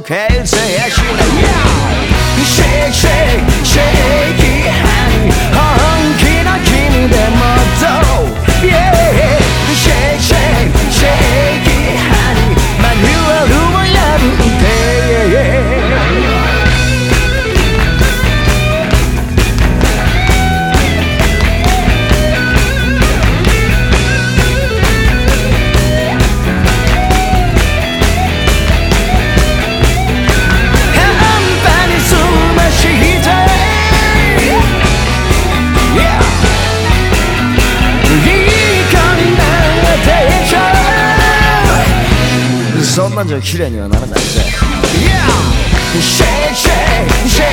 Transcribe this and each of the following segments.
Okay, say yes, you know. 낭만적 힐레니언 하는 남자 Yeah! Shake, shake, shake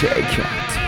Shake it.